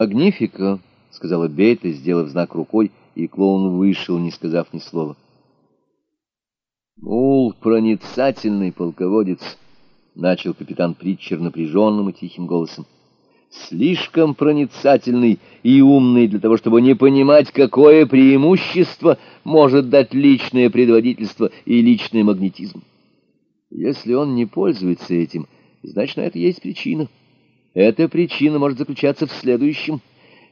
«Магнифика», — сказала Бейта, сделав знак рукой, и клоун вышел, не сказав ни слова. «Мул, проницательный полководец», — начал капитан Притчер напряженным и тихим голосом. «Слишком проницательный и умный для того, чтобы не понимать, какое преимущество может дать личное предводительство и личный магнетизм. Если он не пользуется этим, значит, на это есть причина». Эта причина может заключаться в следующем.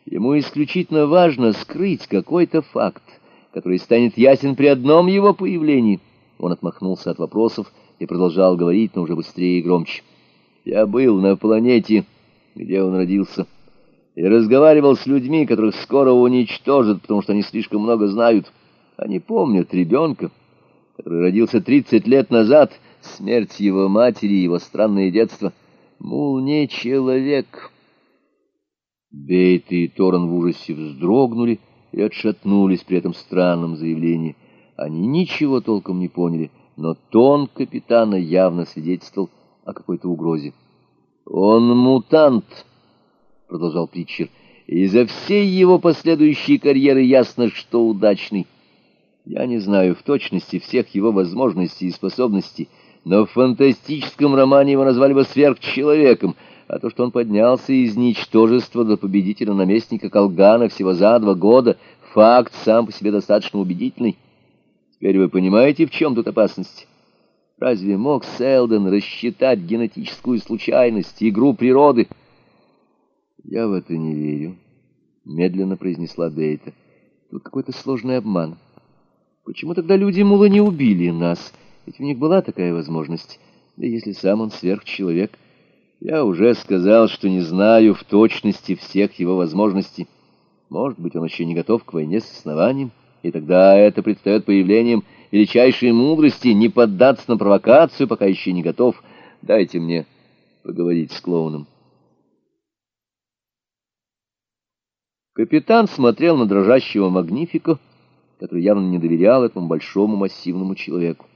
Ему исключительно важно скрыть какой-то факт, который станет ясен при одном его появлении. Он отмахнулся от вопросов и продолжал говорить, но уже быстрее и громче. «Я был на планете, где он родился, и разговаривал с людьми, которых скоро уничтожат, потому что они слишком много знают. Они помнят ребенка, который родился 30 лет назад, смерть его матери, его странное детство». Мул не человек. Бейт и Торн в ужасе вздрогнули и отшатнулись при этом странном заявлении. Они ничего толком не поняли, но тон капитана явно свидетельствовал о какой-то угрозе. «Он мутант», — продолжал Притчер, — «и за всей его последующей карьеры ясно, что удачный. Я не знаю в точности всех его возможностей и способностей, — но в фантастическом романе его назвали бы сверхчеловеком, а то, что он поднялся из ничтожества до победителя-наместника Колгана всего за два года, факт сам по себе достаточно убедительный. Теперь вы понимаете, в чем тут опасность? Разве мог Селден рассчитать генетическую случайность, игру природы? Я в это не верю, — медленно произнесла Дейта. Тут какой-то сложный обман. Почему тогда люди Мула не убили нас? — ведь у них была такая возможность. Да если сам он сверхчеловек. Я уже сказал, что не знаю в точности всех его возможностей. Может быть, он еще не готов к войне с основанием, и тогда это предстает появлением величайшей мудрости не поддаться на провокацию, пока еще не готов. Дайте мне поговорить с клоуном. Капитан смотрел на дрожащего Магнифика, который явно не доверял этому большому массивному человеку. —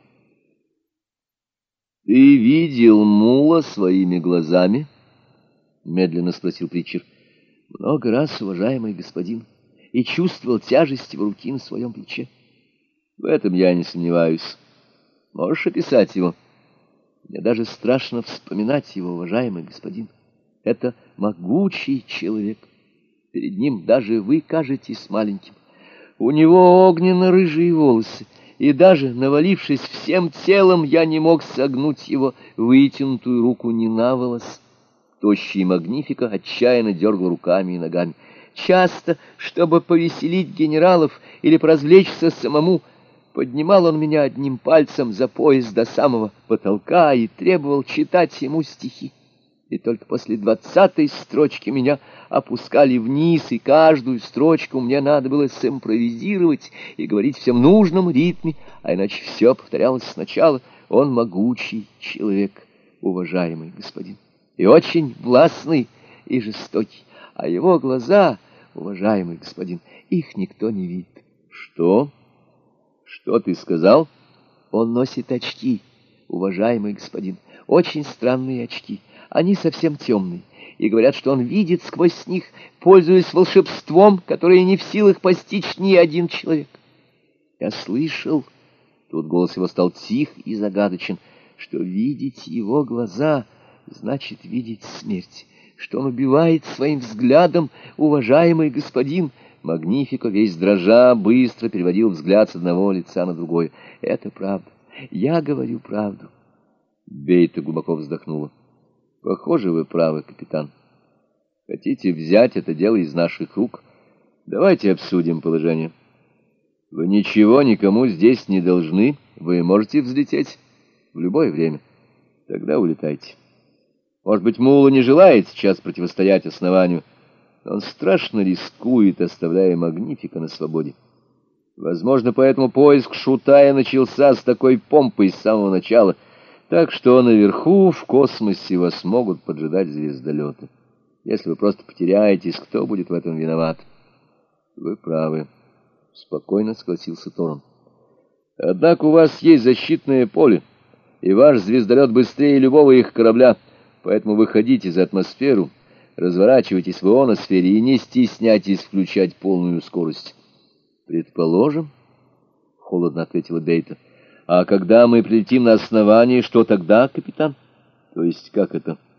Ты видел мула своими глазами? — медленно спросил Притчер. — Много раз, уважаемый господин, и чувствовал тяжесть его руки на своем плече. — В этом я не сомневаюсь. Можешь описать его? Мне даже страшно вспоминать его, уважаемый господин. Это могучий человек. Перед ним даже вы кажетесь маленьким. У него огненно-рыжие волосы, и даже, навалившись всем телом, я не мог согнуть его вытянутую руку ни на волос. Тощий Магнифика отчаянно дергал руками и ногами. Часто, чтобы повеселить генералов или поразвлечься самому, поднимал он меня одним пальцем за пояс до самого потолка и требовал читать ему стихи и только после двадцатой строчки меня опускали вниз, и каждую строчку мне надо было симпровизировать и говорить всем нужном ритме, а иначе все повторялось сначала. Он могучий человек, уважаемый господин, и очень властный и жестокий, а его глаза, уважаемый господин, их никто не видит. Что? Что ты сказал? Он носит очки, уважаемый господин, очень странные очки. Они совсем темные, и говорят, что он видит сквозь них, пользуясь волшебством, которое не в силах постичь ни один человек. Я слышал, тут голос его стал тих и загадочен, что видеть его глаза значит видеть смерть, что он убивает своим взглядом, уважаемый господин, Магнифико, весь дрожа, быстро переводил взгляд с одного лица на другое. Это правда. Я говорю правду. Бейта глубоко вздохнула. Похоже, вы правы, капитан. Хотите взять это дело из наших рук? Давайте обсудим положение. Вы ничего никому здесь не должны. Вы можете взлететь в любое время. Тогда улетайте. Может быть, Мула не желает сейчас противостоять основанию, но он страшно рискует, оставляя Магнифика на свободе. Возможно, поэтому поиск Шутая начался с такой помпой с самого начала — так что наверху, в космосе, вас могут поджидать звездолеты. Если вы просто потеряетесь, кто будет в этом виноват? Вы правы. Спокойно согласился Торон. Однако у вас есть защитное поле, и ваш звездолет быстрее любого их корабля, поэтому выходите за атмосферу, Разворачивайтесь в ионосфере и не стесняйтесь включать полную скорость. Предположим, — холодно ответила Бейта. А когда мы прилетим на основание, что тогда, капитан? То есть как это? —